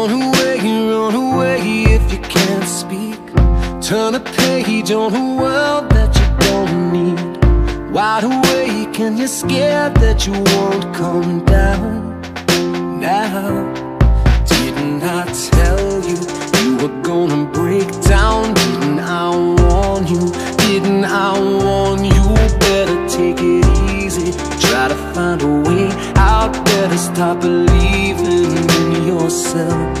Run away, run away if you can't speak Turn a page on a world that you don't need Wide awake and you're scared that you won't come down Now, didn't I tell you you were gonna break down? Didn't I warn you? Didn't I warn you? Better take it easy Try to find a way out, better stop believing yourself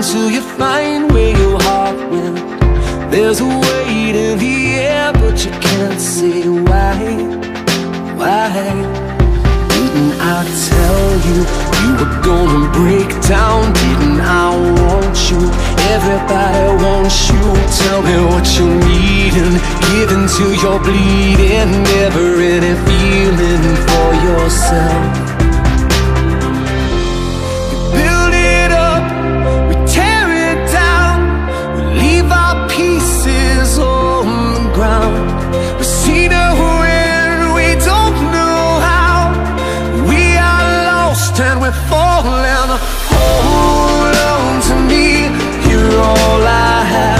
Till you find where your heart went There's a weight in the air but you can't say why Why? Didn't I tell you you were gonna break down? Didn't I want you? Everybody wants you Tell me what you need and give until you're bleeding Never any feeling for yourself and Hold on to me You're all I have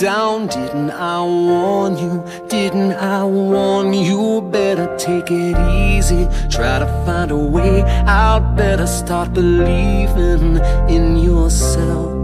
down? Didn't I warn you? Didn't I warn you? Better take it easy Try to find a way out Better start believing in yourself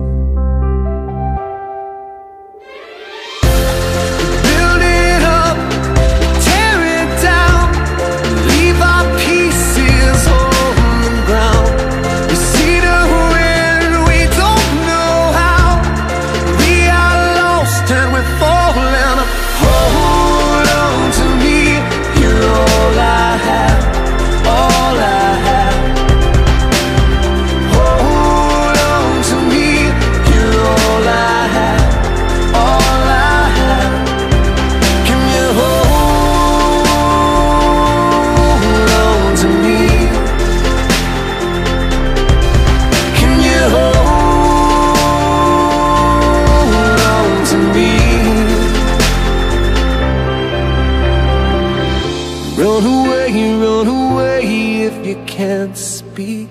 away, run away if you can't speak